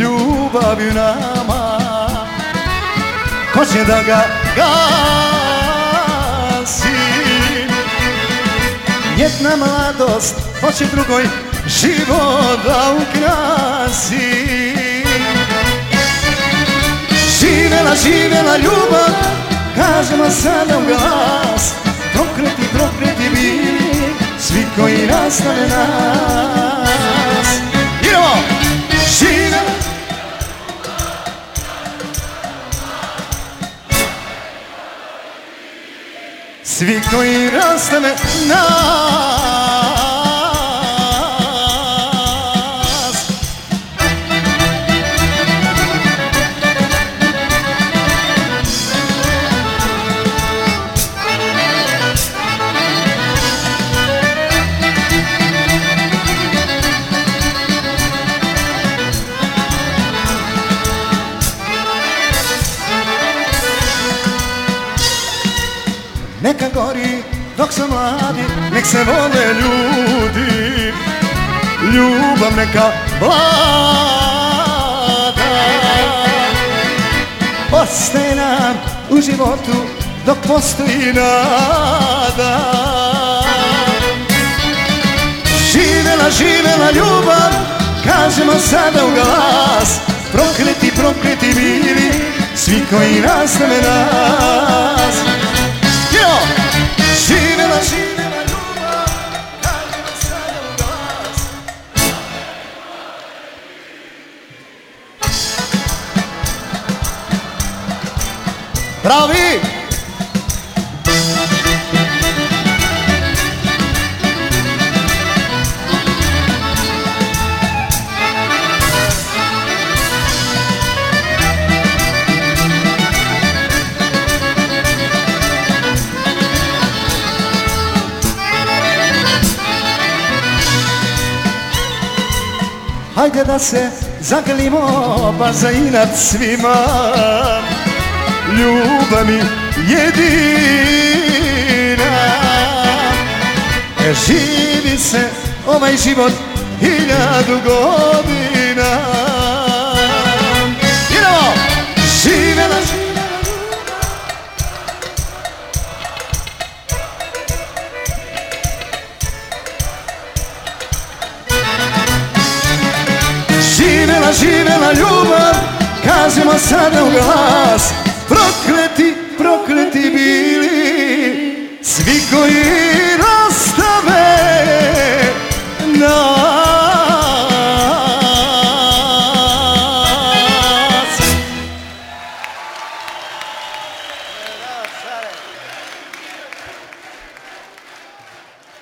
ljubavi nama. Hoće da ga gasi? Jedna mladost hoće drugoj život da ukrasi Živela, živela ljubav, kažemo sada u glas. Prokleti, prokleti bili, svi koji nastave nas Svi koji rastave nas Neka gori dok su mladi, nek se vole ljudi. Ljubav neka vlada. Ostaje nam u životu dok postoji nada. Živela, živela ljubav, kažemo sada u glas. Prokleti, prokleti bili, svi koji nastave nas Bravi! Hajde da se zagrlimo pa za inat svima Ljubav mi jedina. E živi se ovaj život hiljadu godina. Idemo! Živela, živela Živela, živela ljubav, kažemo sada u glas Prokleti, prokleti bili, svi koji